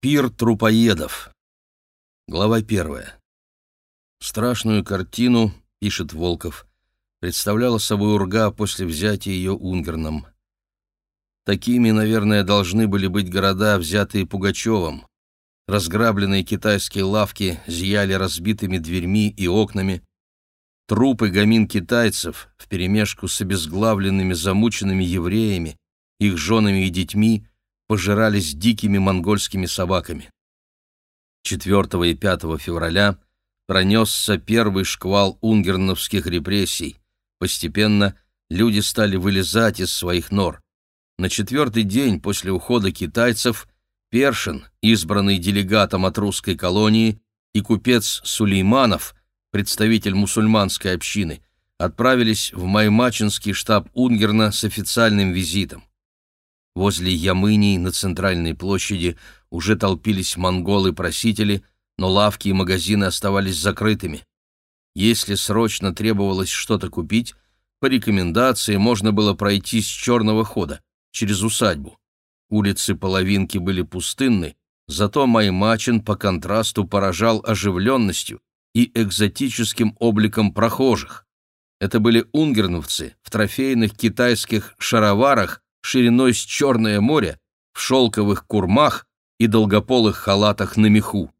Пир трупоедов. Глава первая. Страшную картину, пишет Волков, представляла собой Урга после взятия ее Унгерном. Такими, наверное, должны были быть города, взятые Пугачевым. Разграбленные китайские лавки зияли разбитыми дверьми и окнами. Трупы гамин китайцев, вперемешку с обезглавленными замученными евреями, их женами и детьми, пожирались дикими монгольскими собаками. 4 и 5 февраля пронесся первый шквал унгерновских репрессий. Постепенно люди стали вылезать из своих нор. На четвертый день после ухода китайцев Першин, избранный делегатом от русской колонии, и купец Сулейманов, представитель мусульманской общины, отправились в Маймачинский штаб Унгерна с официальным визитом. Возле Ямынии на центральной площади уже толпились монголы-просители, но лавки и магазины оставались закрытыми. Если срочно требовалось что-то купить, по рекомендации можно было пройти с черного хода, через усадьбу. Улицы половинки были пустынны, зато Маймачин по контрасту поражал оживленностью и экзотическим обликом прохожих. Это были унгерновцы в трофейных китайских шароварах шириной с Черное море, в шелковых курмах и долгополых халатах на меху.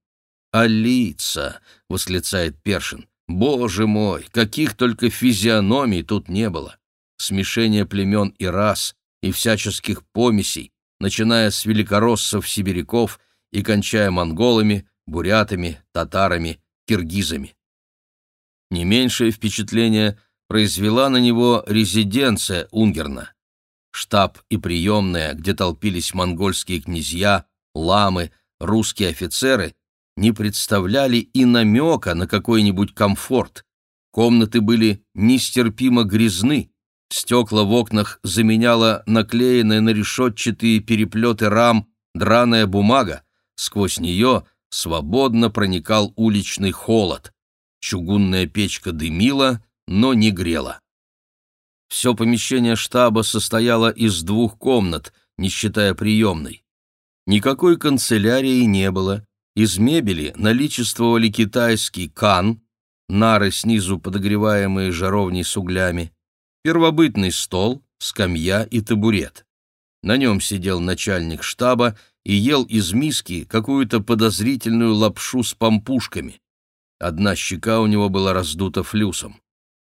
«А лица!» — восклицает Першин. «Боже мой, каких только физиономий тут не было! Смешение племен и рас, и всяческих помесей, начиная с великороссов-сибиряков и кончая монголами, бурятами, татарами, киргизами. Не меньшее впечатление произвела на него резиденция Унгерна штаб и приемная, где толпились монгольские князья, ламы, русские офицеры, не представляли и намека на какой-нибудь комфорт. Комнаты были нестерпимо грязны, стекла в окнах заменяла наклеенная на решетчатые переплеты рам драная бумага, сквозь нее свободно проникал уличный холод. Чугунная печка дымила, но не грела. Все помещение штаба состояло из двух комнат, не считая приемной. Никакой канцелярии не было. Из мебели наличествовали китайский кан, нары снизу подогреваемые жаровней с углями, первобытный стол, скамья и табурет. На нем сидел начальник штаба и ел из миски какую-то подозрительную лапшу с помпушками. Одна щека у него была раздута флюсом.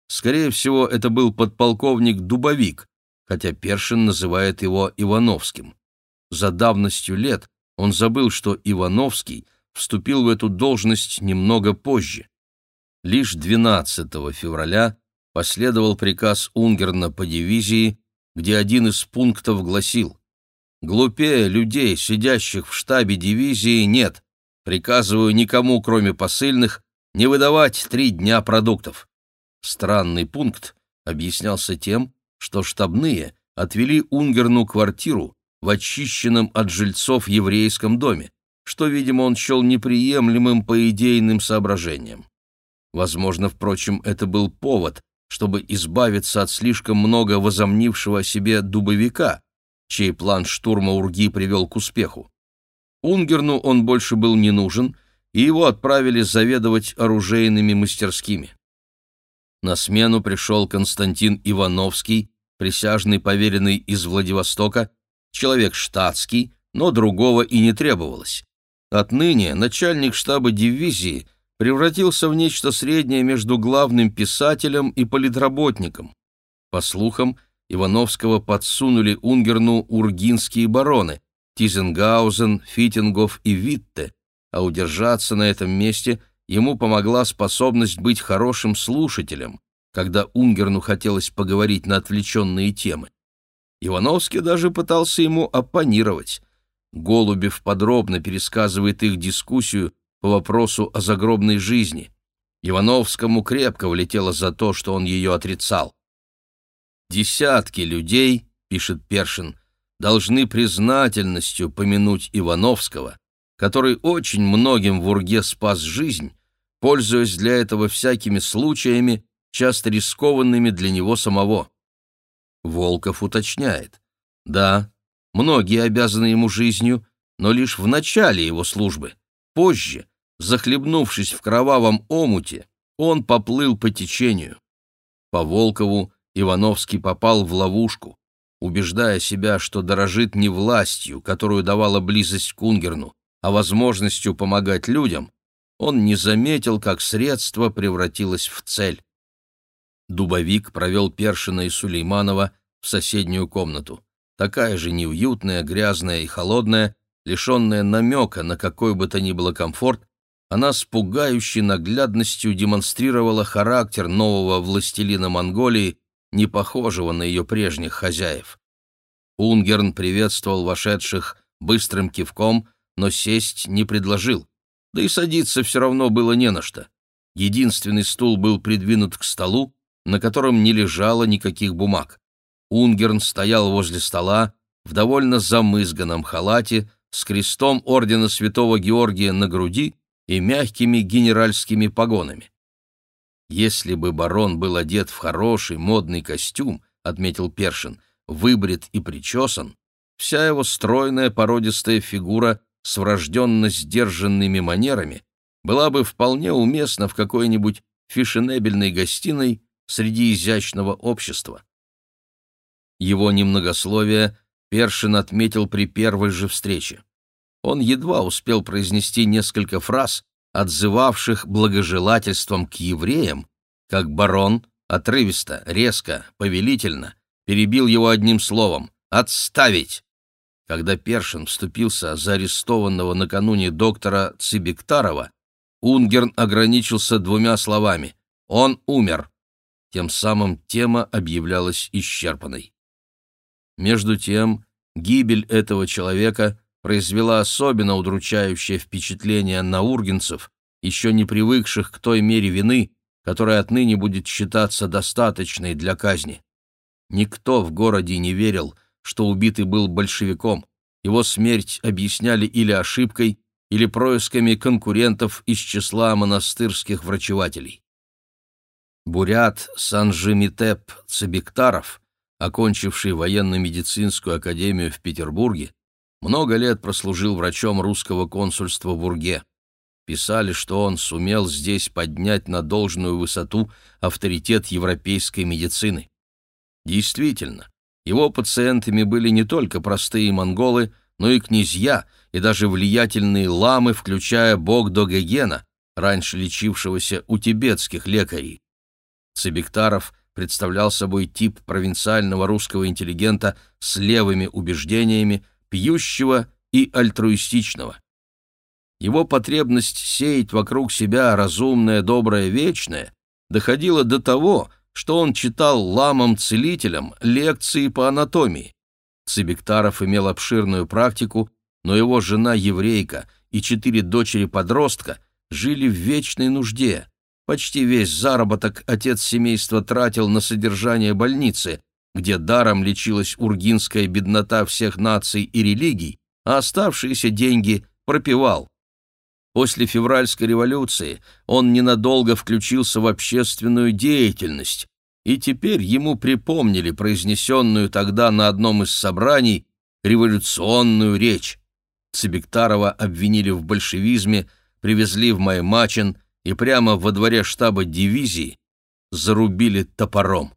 Скорее всего, это был подполковник Дубовик, хотя Першин называет его Ивановским. За давностью лет он забыл, что Ивановский вступил в эту должность немного позже. Лишь 12 февраля последовал приказ Унгерна по дивизии, где один из пунктов гласил «Глупее людей, сидящих в штабе дивизии, нет. Приказываю никому, кроме посыльных, не выдавать три дня продуктов. Странный пункт объяснялся тем, что штабные отвели Унгерну квартиру в очищенном от жильцов еврейском доме, что, видимо, он счел неприемлемым по идейным соображениям. Возможно, впрочем, это был повод, чтобы избавиться от слишком много возомнившего о себе дубовика, чей план штурма Урги привел к успеху. Унгерну он больше был не нужен, и его отправили заведовать оружейными мастерскими. На смену пришел Константин Ивановский, присяжный поверенный из Владивостока, человек штатский, но другого и не требовалось. Отныне начальник штаба дивизии превратился в нечто среднее между главным писателем и политработником. По слухам, Ивановского подсунули Унгерну ургинские бароны Тизенгаузен, Фитингов и Витте, а удержаться на этом месте ему помогла способность быть хорошим слушателем, когда Унгерну хотелось поговорить на отвлеченные темы. Ивановский даже пытался ему оппонировать. Голубев подробно пересказывает их дискуссию по вопросу о загробной жизни. Ивановскому крепко влетело за то, что он ее отрицал. «Десятки людей, — пишет Першин, — должны признательностью помянуть Ивановского, который очень многим в Урге спас жизнь пользуясь для этого всякими случаями, часто рискованными для него самого. Волков уточняет. Да, многие обязаны ему жизнью, но лишь в начале его службы. Позже, захлебнувшись в кровавом омуте, он поплыл по течению. По Волкову Ивановский попал в ловушку, убеждая себя, что дорожит не властью, которую давала близость к Унгерну, а возможностью помогать людям, он не заметил, как средство превратилось в цель. Дубовик провел Першина и Сулейманова в соседнюю комнату, такая же неуютная, грязная и холодная, лишенная намека на какой бы то ни было комфорт, она с пугающей наглядностью демонстрировала характер нового властелина Монголии, не похожего на ее прежних хозяев. Унгерн приветствовал вошедших быстрым кивком, но сесть не предложил, да и садиться все равно было не на что. Единственный стул был придвинут к столу, на котором не лежало никаких бумаг. Унгерн стоял возле стола в довольно замызганном халате с крестом ордена Святого Георгия на груди и мягкими генеральскими погонами. «Если бы барон был одет в хороший модный костюм», — отметил Першин, — «выбрит и причесан, вся его стройная породистая фигура с врожденно сдержанными манерами была бы вполне уместна в какой-нибудь фешенебельной гостиной среди изящного общества. Его немногословие Першин отметил при первой же встрече. Он едва успел произнести несколько фраз, отзывавших благожелательством к евреям, как барон отрывисто, резко, повелительно перебил его одним словом «отставить». Когда Першин вступился за арестованного накануне доктора Цибектарова, Унгерн ограничился двумя словами «он умер». Тем самым тема объявлялась исчерпанной. Между тем, гибель этого человека произвела особенно удручающее впечатление на ургенцев, еще не привыкших к той мере вины, которая отныне будет считаться достаточной для казни. Никто в городе не верил, что убитый был большевиком. Его смерть объясняли или ошибкой, или происками конкурентов из числа монастырских врачевателей. Бурят Санжимитеп Цебектаров, окончивший военно-медицинскую академию в Петербурге, много лет прослужил врачом русского консульства в Урге. Писали, что он сумел здесь поднять на должную высоту авторитет европейской медицины. Действительно, его пациентами были не только простые монголы, но и князья, и даже влиятельные ламы, включая Богдо Гегена, раньше лечившегося у тибетских лекарей. Цебектаров представлял собой тип провинциального русского интеллигента с левыми убеждениями, пьющего и альтруистичного. Его потребность сеять вокруг себя разумное, доброе, вечное доходила до того, что он читал ламам-целителям лекции по анатомии. Цибектаров имел обширную практику, но его жена еврейка и четыре дочери-подростка жили в вечной нужде. Почти весь заработок отец семейства тратил на содержание больницы, где даром лечилась ургинская беднота всех наций и религий, а оставшиеся деньги пропивал. После февральской революции он ненадолго включился в общественную деятельность, и теперь ему припомнили произнесенную тогда на одном из собраний революционную речь. Цибектарова обвинили в большевизме, привезли в Маймачин и прямо во дворе штаба дивизии зарубили топором.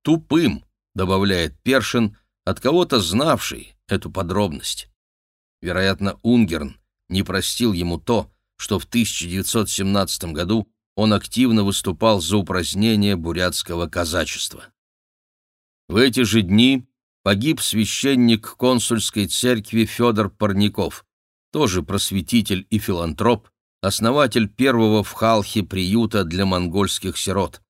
«Тупым», — добавляет Першин, от кого-то знавший эту подробность. Вероятно, Унгерн не простил ему то, что в 1917 году он активно выступал за упразднение бурятского казачества. В эти же дни погиб священник консульской церкви Федор Парников, тоже просветитель и филантроп, основатель первого в Халхе приюта для монгольских сирот.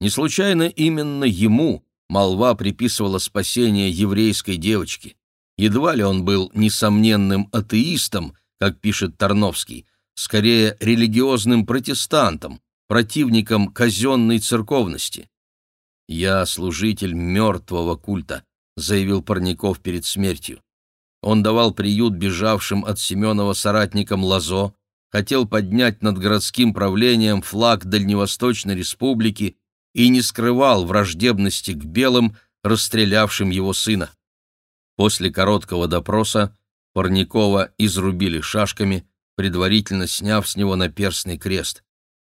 Не случайно именно ему молва приписывала спасение еврейской девочки. Едва ли он был несомненным атеистом, как пишет Тарновский, скорее религиозным протестантом, противником казенной церковности. «Я служитель мертвого культа», — заявил Парников перед смертью. Он давал приют бежавшим от Семенова соратникам Лазо, хотел поднять над городским правлением флаг Дальневосточной республики и не скрывал враждебности к белым, расстрелявшим его сына. После короткого допроса Парникова изрубили шашками, предварительно сняв с него наперстный крест.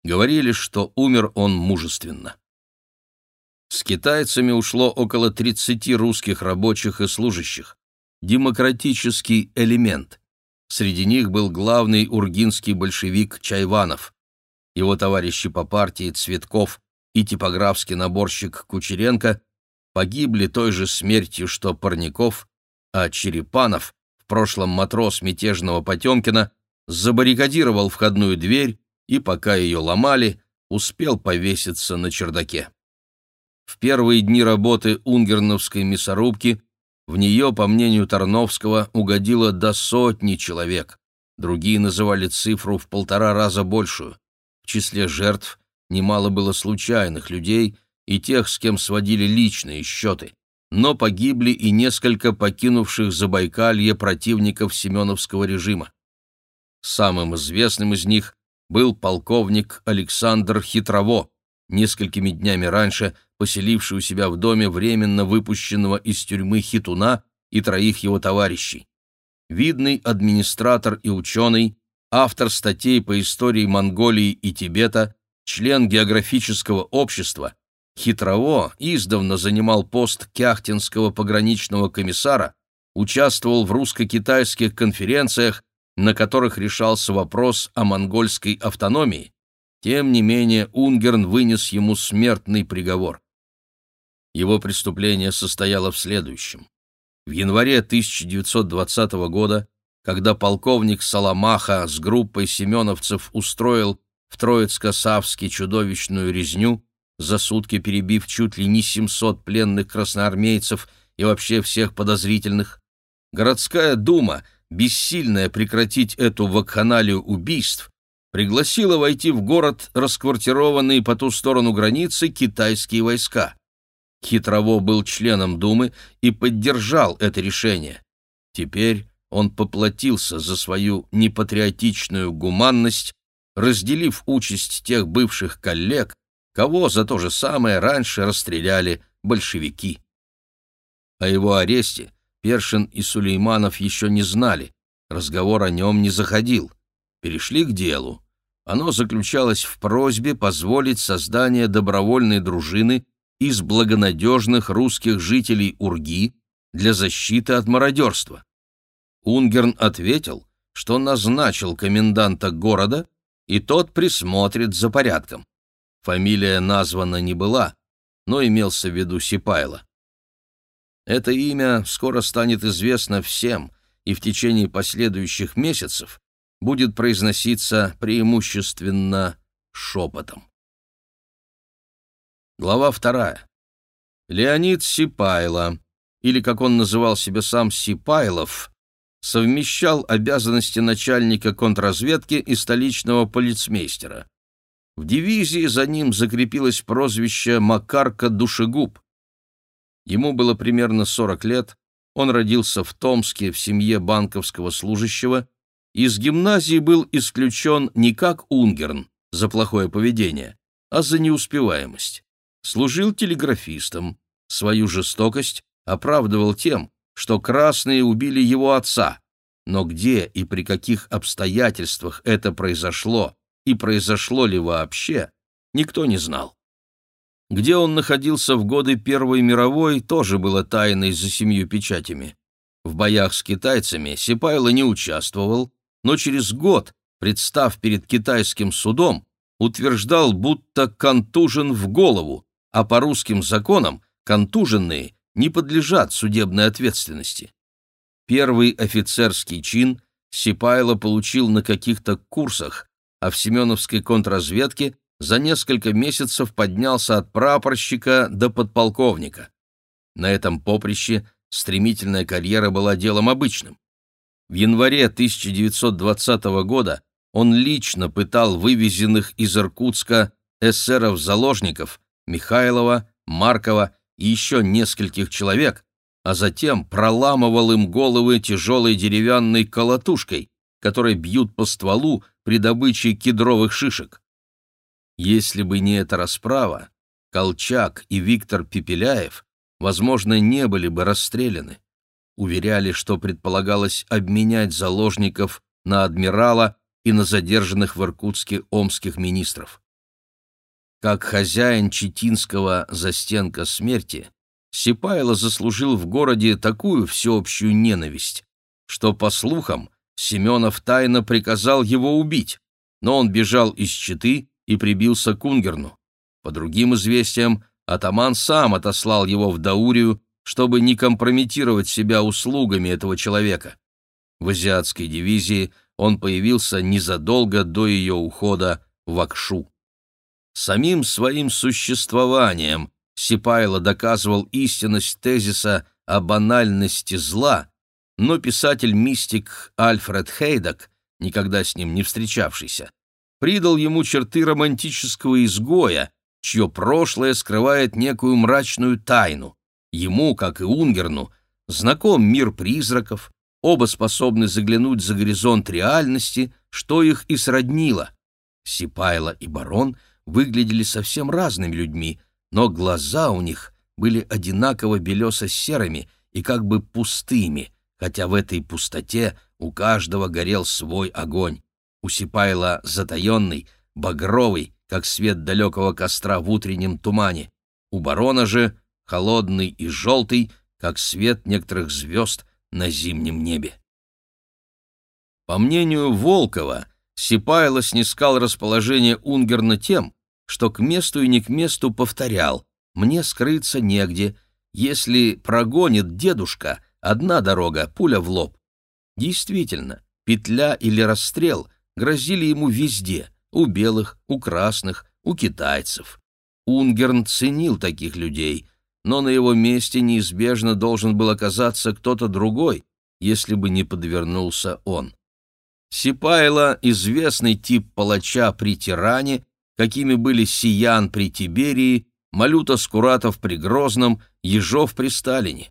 Говорили, что умер он мужественно. С китайцами ушло около 30 русских рабочих и служащих. Демократический элемент. Среди них был главный ургинский большевик Чайванов. Его товарищи по партии Цветков и типографский наборщик Кучеренко погибли той же смертью, что Парников, а Черепанов, прошлом матрос мятежного Потемкина, забаррикадировал входную дверь и, пока ее ломали, успел повеситься на чердаке. В первые дни работы унгерновской мясорубки в нее, по мнению Тарновского, угодило до сотни человек. Другие называли цифру в полтора раза большую. В числе жертв немало было случайных людей и тех, с кем сводили личные счеты. Но погибли и несколько покинувших Забайкалье противников Семеновского режима. Самым известным из них был полковник Александр Хитрово, несколькими днями раньше поселивший у себя в доме временно выпущенного из тюрьмы Хитуна и троих его товарищей. Видный администратор и ученый, автор статей по истории Монголии и Тибета, член географического общества, Хитрово издавна занимал пост кяхтинского пограничного комиссара, участвовал в русско-китайских конференциях на которых решался вопрос о монгольской автономии, тем не менее Унгерн вынес ему смертный приговор. Его преступление состояло в следующем. В январе 1920 года, когда полковник Саламаха с группой семеновцев устроил в Троицко-Савске чудовищную резню, за сутки перебив чуть ли не 700 пленных красноармейцев и вообще всех подозрительных, городская дума – бессильная прекратить эту вакханалию убийств, пригласила войти в город расквартированные по ту сторону границы китайские войска. Хитрово был членом Думы и поддержал это решение. Теперь он поплатился за свою непатриотичную гуманность, разделив участь тех бывших коллег, кого за то же самое раньше расстреляли большевики. О его аресте Першин и Сулейманов еще не знали, разговор о нем не заходил. Перешли к делу. Оно заключалось в просьбе позволить создание добровольной дружины из благонадежных русских жителей Урги для защиты от мародерства. Унгерн ответил, что назначил коменданта города, и тот присмотрит за порядком. Фамилия названа не была, но имелся в виду Сипайло. Это имя скоро станет известно всем и в течение последующих месяцев будет произноситься преимущественно шепотом. Глава вторая. Леонид Сипайло, или, как он называл себя сам, Сипайлов, совмещал обязанности начальника контрразведки и столичного полицмейстера. В дивизии за ним закрепилось прозвище Макарка Душегуб. Ему было примерно 40 лет, он родился в Томске в семье банковского служащего, из гимназии был исключен не как Унгерн за плохое поведение, а за неуспеваемость. Служил телеграфистом, свою жестокость оправдывал тем, что красные убили его отца, но где и при каких обстоятельствах это произошло и произошло ли вообще, никто не знал. Где он находился в годы Первой мировой, тоже было тайной за семью печатями. В боях с китайцами Сипайло не участвовал, но через год, представ перед китайским судом, утверждал, будто контужен в голову, а по русским законам контуженные не подлежат судебной ответственности. Первый офицерский чин Сипайло получил на каких-то курсах, а в Семеновской контрразведке за несколько месяцев поднялся от прапорщика до подполковника. На этом поприще стремительная карьера была делом обычным. В январе 1920 года он лично пытал вывезенных из Иркутска эсеров-заложников Михайлова, Маркова и еще нескольких человек, а затем проламывал им головы тяжелой деревянной колотушкой, которой бьют по стволу при добыче кедровых шишек. Если бы не эта расправа, Колчак и Виктор Пепеляев, возможно, не были бы расстреляны. уверяли, что предполагалось обменять заложников на адмирала и на задержанных в Иркутске омских министров. Как хозяин Читинского застенка смерти, Сипайло заслужил в городе такую всеобщую ненависть, что, по слухам, Семенов тайно приказал его убить, но он бежал из Читы и прибился к Унгерну. По другим известиям, атаман сам отослал его в Даурию, чтобы не компрометировать себя услугами этого человека. В азиатской дивизии он появился незадолго до ее ухода в Акшу. Самим своим существованием Сипайло доказывал истинность тезиса о банальности зла, но писатель-мистик Альфред Хейдак, никогда с ним не встречавшийся, придал ему черты романтического изгоя, чье прошлое скрывает некую мрачную тайну. Ему, как и Унгерну, знаком мир призраков, оба способны заглянуть за горизонт реальности, что их и сроднило. Сипайло и барон выглядели совсем разными людьми, но глаза у них были одинаково белесо-серыми и как бы пустыми, хотя в этой пустоте у каждого горел свой огонь. У Сипайла затаенный, багровый, как свет далекого костра в утреннем тумане. У барона же холодный и желтый, как свет некоторых звезд на зимнем небе. По мнению Волкова, Сипайло снискал расположение Унгерна тем, что к месту и не к месту повторял «мне скрыться негде, если прогонит дедушка, одна дорога, пуля в лоб». Действительно, петля или расстрел грозили ему везде — у белых, у красных, у китайцев. Унгерн ценил таких людей, но на его месте неизбежно должен был оказаться кто-то другой, если бы не подвернулся он. Сипайло — известный тип палача при тиране, какими были Сиян при Тиберии, Малюта Скуратов при Грозном, Ежов при Сталине.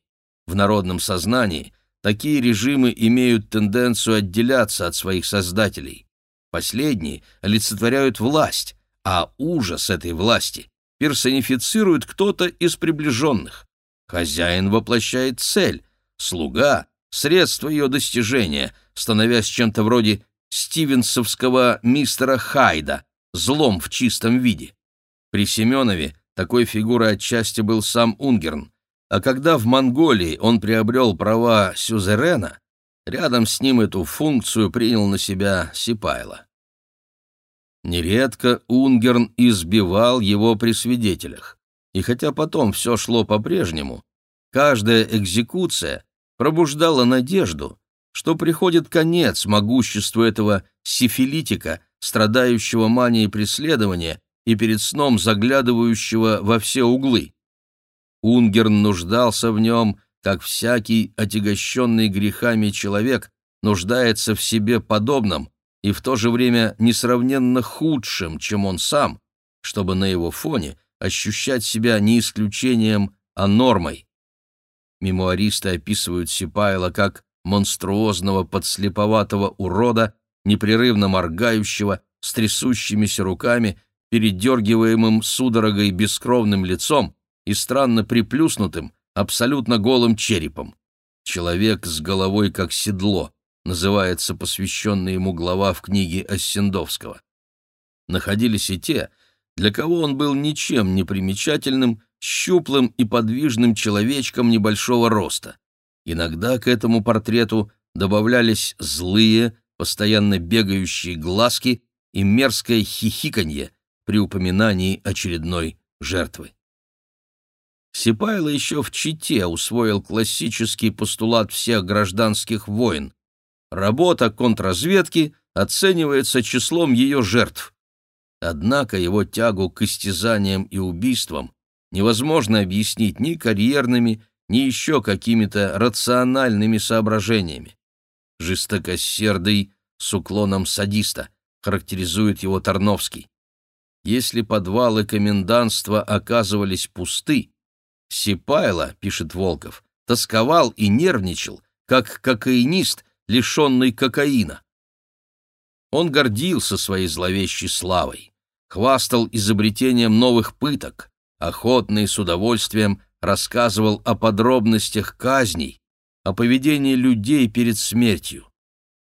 В народном сознании такие режимы имеют тенденцию отделяться от своих создателей. Последние олицетворяют власть, а ужас этой власти персонифицирует кто-то из приближенных. Хозяин воплощает цель, слуга — средство ее достижения, становясь чем-то вроде стивенсовского мистера Хайда, злом в чистом виде. При Семенове такой фигурой отчасти был сам Унгерн, а когда в Монголии он приобрел права сюзерена, рядом с ним эту функцию принял на себя Сипайло. Нередко Унгерн избивал его при свидетелях, и хотя потом все шло по-прежнему, каждая экзекуция пробуждала надежду, что приходит конец могуществу этого сифилитика, страдающего манией преследования и перед сном заглядывающего во все углы. Унгерн нуждался в нем, как всякий отягощенный грехами человек нуждается в себе подобном и в то же время несравненно худшем, чем он сам, чтобы на его фоне ощущать себя не исключением, а нормой. Мемуаристы описывают Сипайла как монструозного подслеповатого урода, непрерывно моргающего, с трясущимися руками, передергиваемым судорогой бескровным лицом и странно приплюснутым, абсолютно голым черепом. Человек с головой как седло, называется посвященная ему глава в книге Оссендовского. Находились и те, для кого он был ничем не примечательным, щуплым и подвижным человечком небольшого роста. Иногда к этому портрету добавлялись злые, постоянно бегающие глазки и мерзкое хихиканье при упоминании очередной жертвы. Сипайло еще в Чите усвоил классический постулат всех гражданских войн. Работа контрразведки оценивается числом ее жертв. Однако его тягу к истязаниям и убийствам невозможно объяснить ни карьерными, ни еще какими-то рациональными соображениями. Жестокосердый с уклоном садиста, характеризует его Тарновский. Если подвалы комендантства оказывались пусты, Сипайло, пишет Волков, тосковал и нервничал, как кокаинист, лишенный кокаина. Он гордился своей зловещей славой, хвастал изобретением новых пыток, охотно и с удовольствием рассказывал о подробностях казней, о поведении людей перед смертью.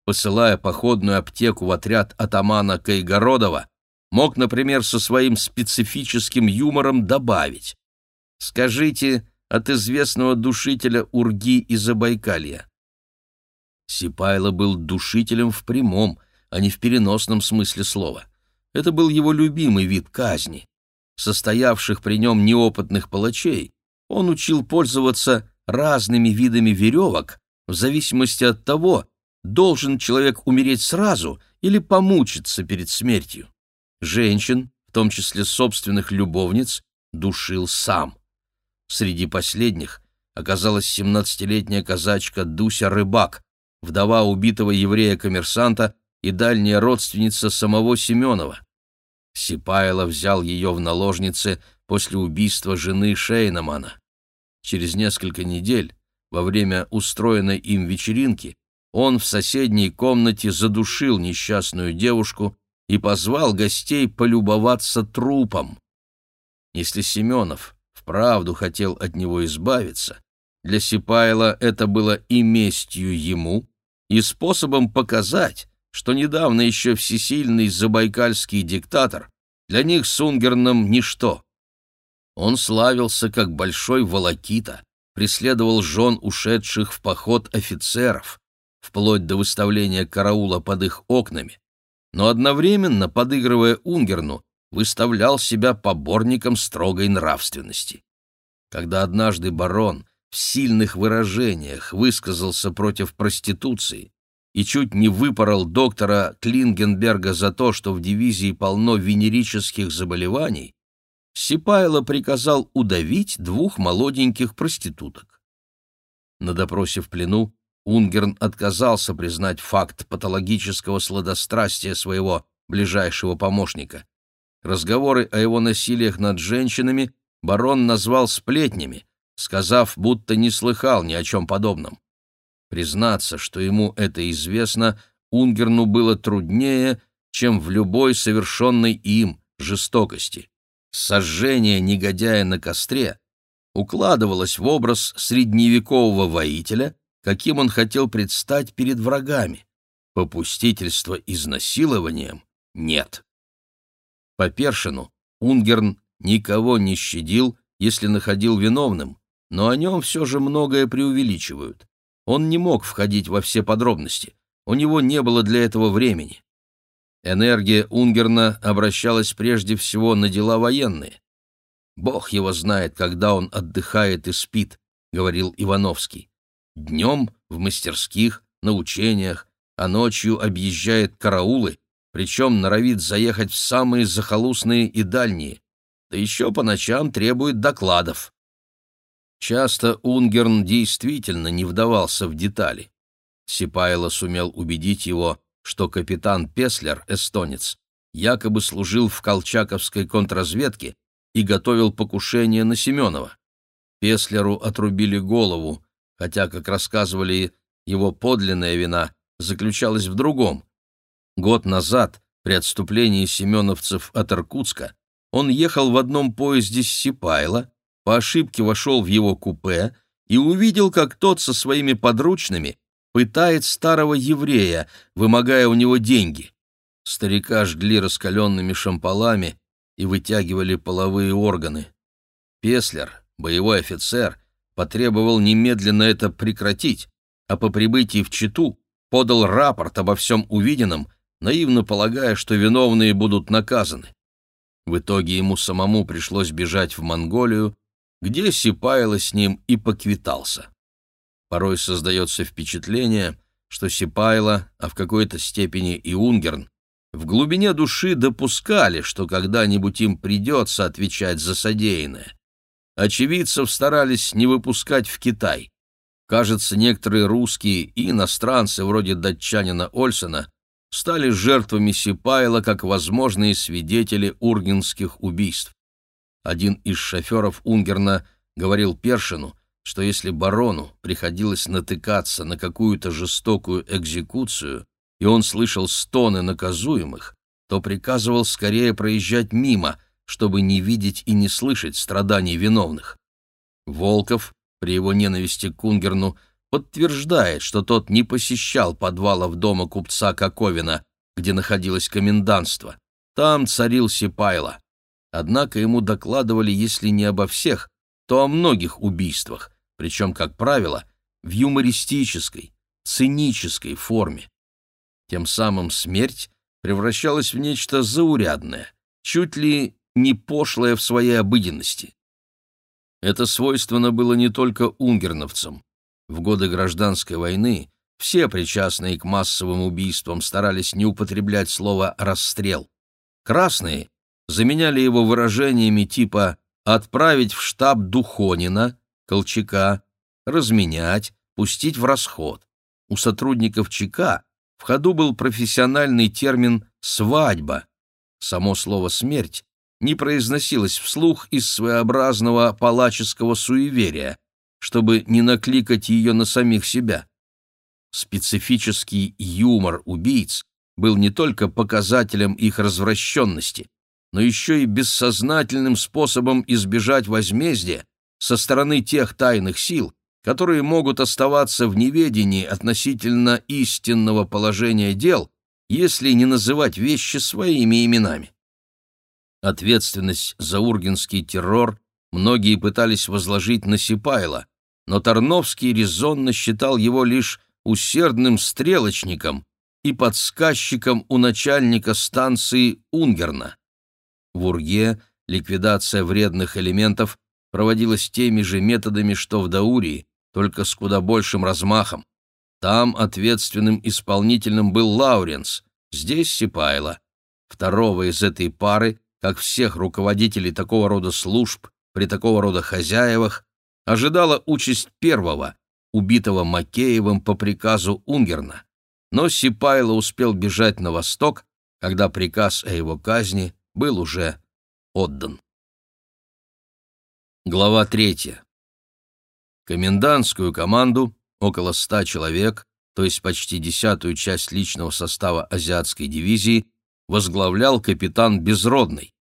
Посылая походную аптеку в отряд атамана Кайгородова, мог, например, со своим специфическим юмором добавить «Скажите от известного душителя Урги из Забайкалья». Сипайло был душителем в прямом, а не в переносном смысле слова. Это был его любимый вид казни. Состоявших при нем неопытных палачей он учил пользоваться разными видами веревок в зависимости от того, должен человек умереть сразу или помучиться перед смертью. Женщин, в том числе собственных любовниц, душил сам. Среди последних оказалась семнадцатилетняя казачка Дуся Рыбак, вдова убитого еврея-коммерсанта и дальняя родственница самого Семенова. Сипайло взял ее в наложницы после убийства жены Шейнамана. Через несколько недель, во время устроенной им вечеринки, он в соседней комнате задушил несчастную девушку и позвал гостей полюбоваться трупом. Если Семенов вправду хотел от него избавиться, для Сипайла это было и местью ему, и способом показать, что недавно еще всесильный забайкальский диктатор для них с Унгерном ничто. Он славился как большой волокита, преследовал жен ушедших в поход офицеров, вплоть до выставления караула под их окнами, но одновременно, подыгрывая Унгерну, выставлял себя поборником строгой нравственности. Когда однажды барон в сильных выражениях высказался против проституции и чуть не выпорол доктора Клингенберга за то, что в дивизии полно венерических заболеваний, Сипайло приказал удавить двух молоденьких проституток. На допросе в плену Унгерн отказался признать факт патологического сладострастия своего ближайшего помощника. Разговоры о его насилиях над женщинами барон назвал сплетнями, сказав, будто не слыхал ни о чем подобном. Признаться, что ему это известно, Унгерну было труднее, чем в любой совершенной им жестокости. Сожжение негодяя на костре укладывалось в образ средневекового воителя, каким он хотел предстать перед врагами. Попустительства изнасилованием нет. По Першину Унгерн никого не щадил, если находил виновным, но о нем все же многое преувеличивают. Он не мог входить во все подробности, у него не было для этого времени. Энергия Унгерна обращалась прежде всего на дела военные. «Бог его знает, когда он отдыхает и спит», — говорил Ивановский. «Днем в мастерских, на учениях, а ночью объезжает караулы, причем норовит заехать в самые захолустные и дальние, да еще по ночам требует докладов. Часто Унгерн действительно не вдавался в детали. Сипайло сумел убедить его, что капитан Песлер, эстонец, якобы служил в колчаковской контрразведке и готовил покушение на Семенова. Песлеру отрубили голову, хотя, как рассказывали, его подлинная вина заключалась в другом. Год назад, при отступлении семеновцев от Иркутска, он ехал в одном поезде с Сипайло, по ошибке вошел в его купе и увидел, как тот со своими подручными пытает старого еврея, вымогая у него деньги. Старика жгли раскаленными шампалами и вытягивали половые органы. Песлер, боевой офицер, потребовал немедленно это прекратить, а по прибытии в Читу подал рапорт обо всем увиденном, наивно полагая, что виновные будут наказаны. В итоге ему самому пришлось бежать в Монголию, где Сипайло с ним и поквитался. Порой создается впечатление, что Сипайло, а в какой-то степени и Унгерн, в глубине души допускали, что когда-нибудь им придется отвечать за содеянное. Очевидцев старались не выпускать в Китай. Кажется, некоторые русские и иностранцы, вроде датчанина Ольсена, стали жертвами Сипайла как возможные свидетели ургенских убийств. Один из шоферов Унгерна говорил Першину, что если барону приходилось натыкаться на какую-то жестокую экзекуцию, и он слышал стоны наказуемых, то приказывал скорее проезжать мимо, чтобы не видеть и не слышать страданий виновных. Волков, при его ненависти к Унгерну, подтверждает, что тот не посещал подвалов дома купца Коковина, где находилось комендантство. Там царил Сипайло. Однако ему докладывали, если не обо всех, то о многих убийствах, причем, как правило, в юмористической, цинической форме. Тем самым смерть превращалась в нечто заурядное, чуть ли не пошлое в своей обыденности. Это свойственно было не только унгерновцам. В годы гражданской войны все причастные к массовым убийствам старались не употреблять слово «расстрел». Красные заменяли его выражениями типа «отправить в штаб Духонина», «Колчака», «разменять», «пустить в расход». У сотрудников ЧК в ходу был профессиональный термин «свадьба». Само слово «смерть» не произносилось вслух из своеобразного палаческого суеверия, чтобы не накликать ее на самих себя. Специфический юмор убийц был не только показателем их развращенности, но еще и бессознательным способом избежать возмездия со стороны тех тайных сил, которые могут оставаться в неведении относительно истинного положения дел, если не называть вещи своими именами. Ответственность за ургенский террор многие пытались возложить на Сипайло, но Тарновский резонно считал его лишь усердным стрелочником и подсказчиком у начальника станции Унгерна. В Урге ликвидация вредных элементов проводилась теми же методами, что в Даурии, только с куда большим размахом. Там ответственным исполнителем был Лауренс, здесь Сипайло. Второго из этой пары как всех руководителей такого рода служб при такого рода хозяевах, ожидала участь первого, убитого Макеевым по приказу Унгерна. Но Сипайло успел бежать на восток, когда приказ о его казни был уже отдан. Глава третья. Комендантскую команду, около ста человек, то есть почти десятую часть личного состава азиатской дивизии, возглавлял капитан Безродный.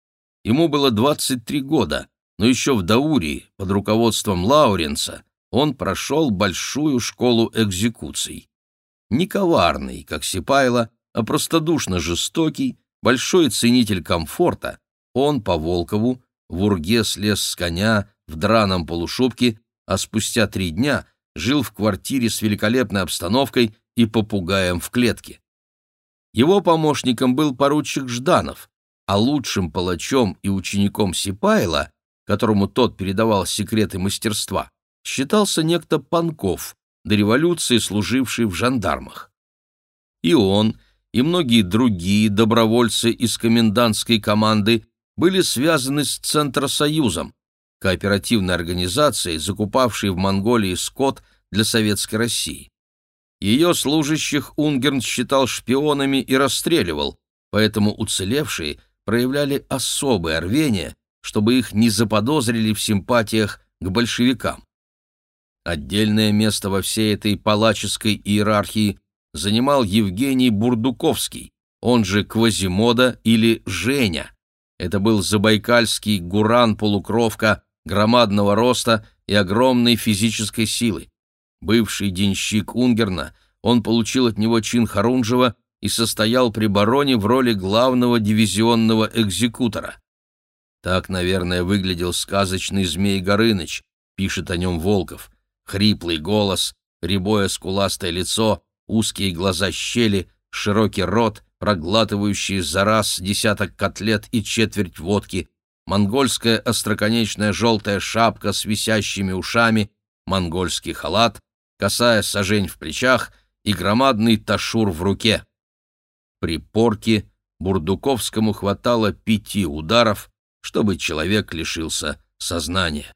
Ему было 23 года, но еще в Даурии, под руководством Лауренца, он прошел большую школу экзекуций. Не коварный, как Сипайло, а простодушно жестокий, большой ценитель комфорта, он по Волкову в Урге слез с коня в драном полушубке, а спустя три дня жил в квартире с великолепной обстановкой и попугаем в клетке. Его помощником был поручик Жданов, а лучшим палачом и учеником Сипайла, которому тот передавал секреты мастерства, считался некто Панков, до революции служивший в жандармах. И он, и многие другие добровольцы из комендантской команды были связаны с Центросоюзом, кооперативной организацией, закупавшей в Монголии скот для Советской России. Ее служащих Унгерн считал шпионами и расстреливал, поэтому уцелевшие проявляли особое рвение, чтобы их не заподозрили в симпатиях к большевикам. Отдельное место во всей этой палаческой иерархии занимал Евгений Бурдуковский, он же Квазимода или Женя. Это был забайкальский гуран-полукровка громадного роста и огромной физической силы. Бывший денщик Унгерна, он получил от него чин Харунжева и состоял при бароне в роли главного дивизионного экзекутора. Так, наверное, выглядел сказочный Змей Горыныч, пишет о нем Волков. Хриплый голос, рябое скуластое лицо, узкие глаза щели, широкий рот, проглатывающий за раз десяток котлет и четверть водки, монгольская остроконечная желтая шапка с висящими ушами, монгольский халат, косая сажень в плечах и громадный ташур в руке. При порке Бурдуковскому хватало пяти ударов, чтобы человек лишился сознания.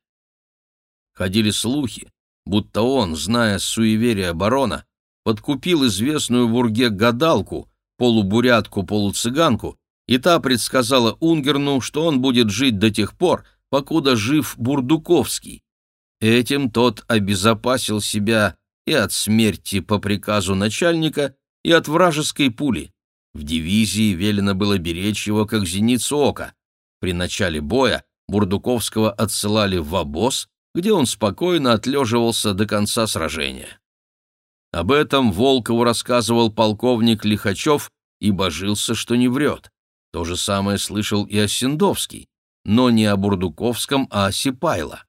Ходили слухи, будто он, зная суеверия барона, подкупил известную в Урге гадалку, полубурятку-полуцыганку, и та предсказала Унгерну, что он будет жить до тех пор, покуда жив Бурдуковский. Этим тот обезопасил себя и от смерти по приказу начальника, и от вражеской пули. В дивизии велено было беречь его, как зеницу ока. При начале боя Бурдуковского отсылали в обоз, где он спокойно отлеживался до конца сражения. Об этом Волкову рассказывал полковник Лихачев и божился, что не врет. То же самое слышал и Осендовский, но не о Бурдуковском, а о Сипайло.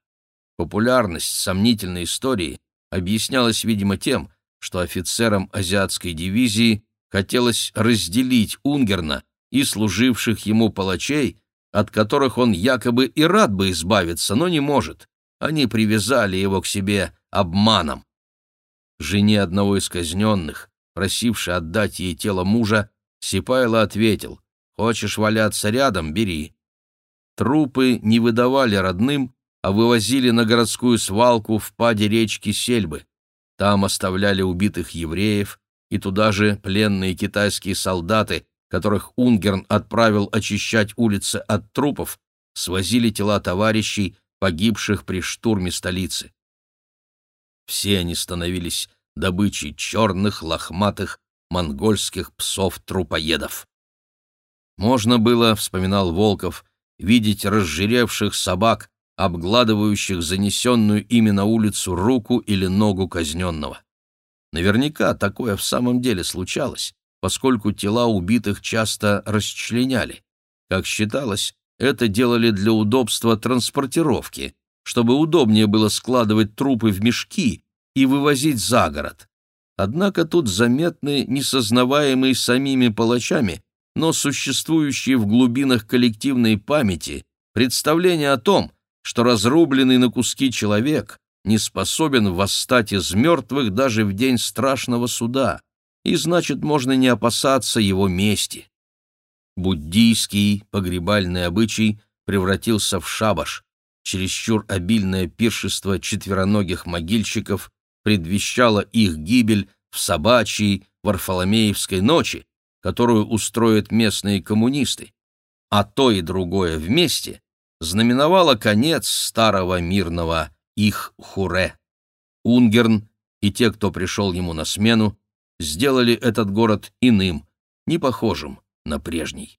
Популярность сомнительной истории объяснялась, видимо, тем, что офицерам азиатской дивизии хотелось разделить Унгерна и служивших ему палачей, от которых он якобы и рад бы избавиться, но не может. Они привязали его к себе обманом. Жене одного из казненных, просившей отдать ей тело мужа, Сипайло ответил, «Хочешь валяться рядом, бери». Трупы не выдавали родным, а вывозили на городскую свалку в паде речки Сельбы. Там оставляли убитых евреев, и туда же пленные китайские солдаты, которых Унгерн отправил очищать улицы от трупов, свозили тела товарищей, погибших при штурме столицы. Все они становились добычей черных, лохматых, монгольских псов-трупоедов. Можно было, вспоминал Волков, видеть разжиревших собак, обгладывающих занесенную ими на улицу руку или ногу казненного. Наверняка такое в самом деле случалось, поскольку тела убитых часто расчленяли. Как считалось, это делали для удобства транспортировки, чтобы удобнее было складывать трупы в мешки и вывозить за город. Однако тут заметны несознаваемые самими палачами, но существующие в глубинах коллективной памяти представление о том, что разрубленный на куски человек не способен восстать из мертвых даже в день страшного суда, и значит, можно не опасаться его мести. Буддийский погребальный обычай превратился в шабаш, чересчур обильное пиршество четвероногих могильщиков предвещало их гибель в собачьей Варфоломеевской ночи, которую устроят местные коммунисты, а то и другое вместе знаменовало конец старого мирного их хуре. Унгерн и те, кто пришел ему на смену, сделали этот город иным, не похожим на прежний.